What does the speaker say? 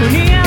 When